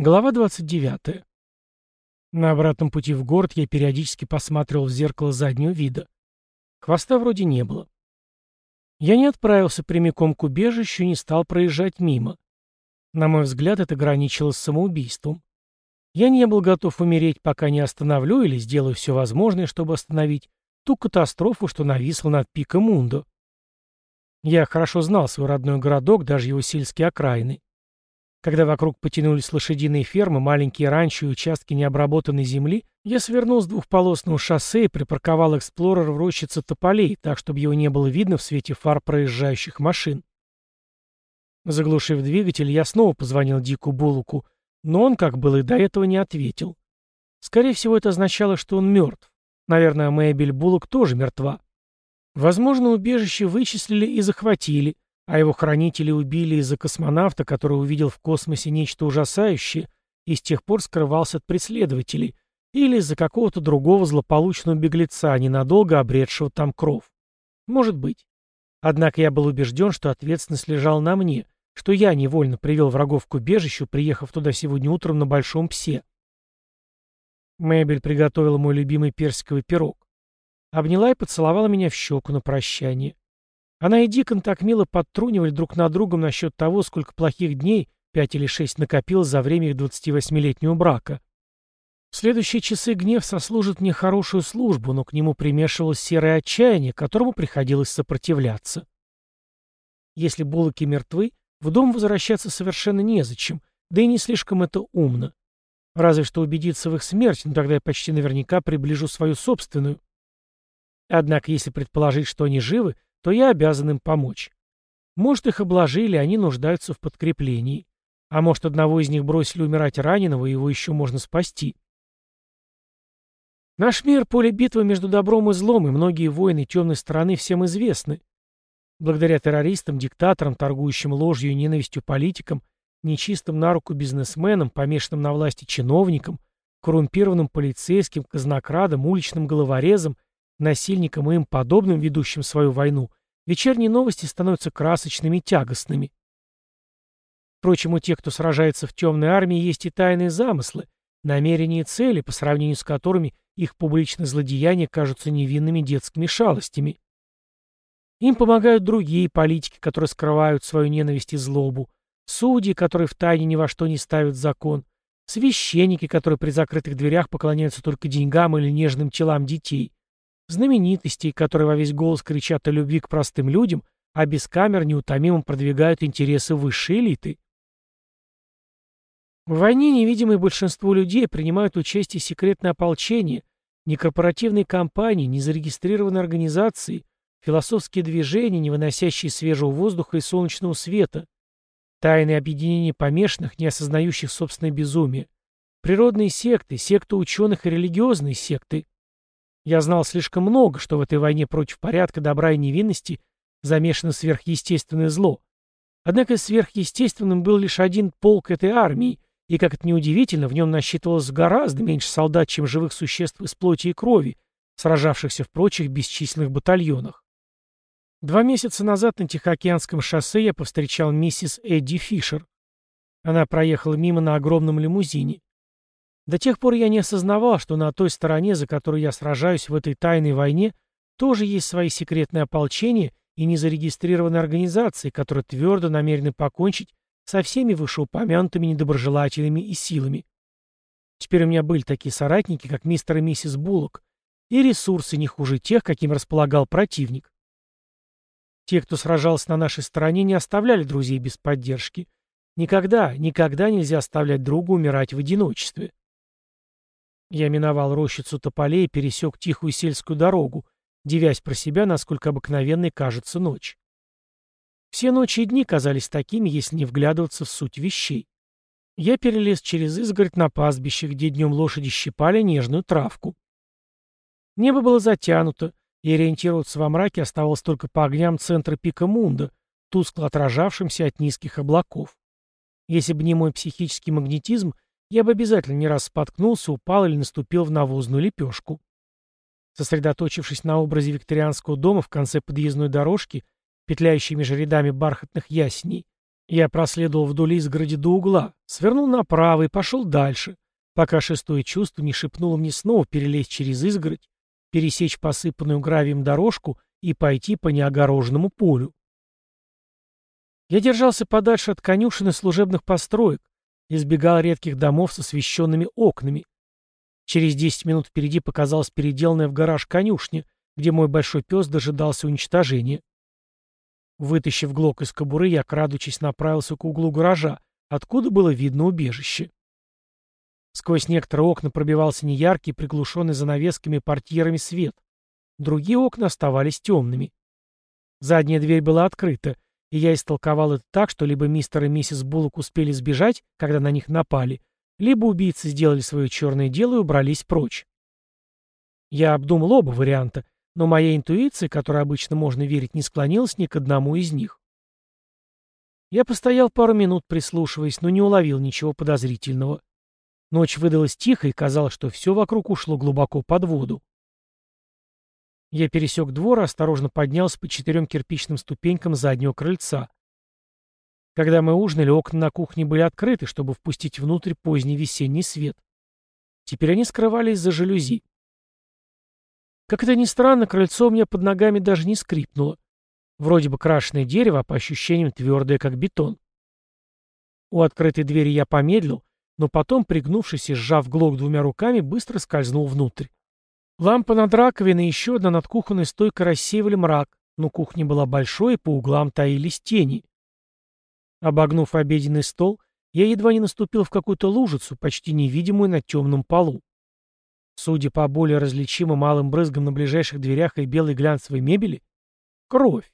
Глава 29. На обратном пути в город я периодически посматривал в зеркало заднего вида. Хвоста вроде не было. Я не отправился прямиком к убежищу и не стал проезжать мимо. На мой взгляд, это граничило с самоубийством. Я не был готов умереть, пока не остановлю или сделаю все возможное, чтобы остановить ту катастрофу, что нависла над пиком Мундо. Я хорошо знал свой родной городок, даже его сельские окраины. Когда вокруг потянулись лошадиные фермы, маленькие ранчо и участки необработанной земли, я свернул с двухполосного шоссе и припарковал «Эксплорер» в рощице тополей, так, чтобы его не было видно в свете фар проезжающих машин. Заглушив двигатель, я снова позвонил Дику Булуку, но он, как было и до этого, не ответил. Скорее всего, это означало, что он мертв. Наверное, Мэйбель Булук тоже мертва. Возможно, убежище вычислили и захватили — а его хранители убили из-за космонавта, который увидел в космосе нечто ужасающее и с тех пор скрывался от преследователей, или из-за какого-то другого злополучного беглеца, ненадолго обретшего там кров. Может быть. Однако я был убежден, что ответственность лежала на мне, что я невольно привел врагов к убежищу, приехав туда сегодня утром на большом псе. Мэбель приготовила мой любимый персиковый пирог. Обняла и поцеловала меня в щеку на прощание. Она и Дикон так мило подтрунивали друг над другом насчет того, сколько плохих дней, пять или шесть, накопилось за время их 28-летнего брака. В следующие часы гнев сослужит мне хорошую службу, но к нему примешивалось серое отчаяние, которому приходилось сопротивляться. Если булоки мертвы, в дом возвращаться совершенно незачем, да и не слишком это умно. Разве что убедиться в их смерти, но тогда я почти наверняка приближу свою собственную. Однако, если предположить, что они живы, то я обязан им помочь. Может, их обложили, они нуждаются в подкреплении. А может, одного из них бросили умирать раненого, и его еще можно спасти. Наш мир — поле битвы между добром и злом, и многие войны темной стороны всем известны. Благодаря террористам, диктаторам, торгующим ложью и ненавистью политикам, нечистым на руку бизнесменам, помешанным на власти чиновникам, коррумпированным полицейским, казнокрадам, уличным головорезам — насильникам и им подобным, ведущим свою войну, вечерние новости становятся красочными и тягостными. Впрочем, у тех, кто сражается в темной армии, есть и тайные замыслы, намерения и цели, по сравнению с которыми их публичные злодеяния кажутся невинными детскими шалостями. Им помогают другие политики, которые скрывают свою ненависть и злобу, судьи, которые втайне ни во что не ставят закон, священники, которые при закрытых дверях поклоняются только деньгам или нежным телам детей, знаменитостей, которые во весь голос кричат о любви к простым людям, а без камер неутомимо продвигают интересы высшей элиты. В войне невидимое большинство людей принимают участие секретное ополчение, некорпоративные компании, незарегистрированные организации, философские движения, не выносящие свежего воздуха и солнечного света, тайные объединения помешанных, не осознающих собственное безумие, природные секты, секты ученых и религиозные секты – я знал слишком много, что в этой войне против порядка, добра и невинности замешано сверхъестественное зло. Однако сверхъестественным был лишь один полк этой армии, и, как это неудивительно, в нем насчитывалось гораздо меньше солдат, чем живых существ из плоти и крови, сражавшихся в прочих бесчисленных батальонах. Два месяца назад на Тихоокеанском шоссе я повстречал миссис Эдди Фишер. Она проехала мимо на огромном лимузине. До тех пор я не осознавал, что на той стороне, за которую я сражаюсь в этой тайной войне, тоже есть свои секретные ополчения и незарегистрированные организации, которые твердо намерены покончить со всеми вышеупомянутыми недоброжелателями и силами. Теперь у меня были такие соратники, как мистер и миссис Буллок, и ресурсы не хуже тех, каким располагал противник. Те, кто сражался на нашей стороне, не оставляли друзей без поддержки. Никогда, никогда нельзя оставлять друга умирать в одиночестве. Я миновал рощицу тополей и пересек тихую сельскую дорогу, девясь про себя, насколько обыкновенной кажется ночь. Все ночи и дни казались такими, если не вглядываться в суть вещей. Я перелез через изгородь на пастбище, где днем лошади щипали нежную травку. Небо было затянуто, и ориентироваться во мраке оставалось только по огням центра пика Мунда, тускло отражавшимся от низких облаков. Если бы не мой психический магнетизм, я бы обязательно не раз споткнулся, упал или наступил в навозную лепешку. Сосредоточившись на образе викторианского дома в конце подъездной дорожки, петляющей между рядами бархатных ясеней, Я проследовал вдоль изгороди до угла, свернул направо и пошел дальше, пока шестое чувство не шепнуло мне снова перелезть через изгородь, пересечь посыпанную гравием дорожку и пойти по неогороженному полю. Я держался подальше от конюшен и служебных построек, избегал редких домов с освещенными окнами. Через десять минут впереди показалась переделанная в гараж конюшня, где мой большой пес дожидался уничтожения. Вытащив глок из кобуры, я, крадучись, направился к углу гаража, откуда было видно убежище. Сквозь некоторые окна пробивался неяркий, приглушенный занавесками и портьерами свет. Другие окна оставались темными. Задняя дверь была открыта, и я истолковал это так, что либо мистер и миссис Буллок успели сбежать, когда на них напали, либо убийцы сделали свое черное дело и убрались прочь. Я обдумал оба варианта — но моя интуиция, которой обычно можно верить, не склонилась ни к одному из них. Я постоял пару минут, прислушиваясь, но не уловил ничего подозрительного. Ночь выдалась тихой, и казалось, что все вокруг ушло глубоко под воду. Я пересек двор и осторожно поднялся по четырем кирпичным ступенькам заднего крыльца. Когда мы ужинали, окна на кухне были открыты, чтобы впустить внутрь поздний весенний свет. Теперь они скрывались за жалюзи. Как это ни странно, крыльцо у меня под ногами даже не скрипнуло. Вроде бы крашеное дерево, а по ощущениям твердое, как бетон. У открытой двери я помедлил, но потом, пригнувшись и сжав глок двумя руками, быстро скользнул внутрь. Лампа над раковиной и еще одна над кухонной стойкой рассеивали мрак, но кухня была большой, и по углам таились тени. Обогнув обеденный стол, я едва не наступил в какую-то лужицу, почти невидимую на темном полу. Судя по более различимым малым брызгам на ближайших дверях и белой глянцевой мебели, кровь.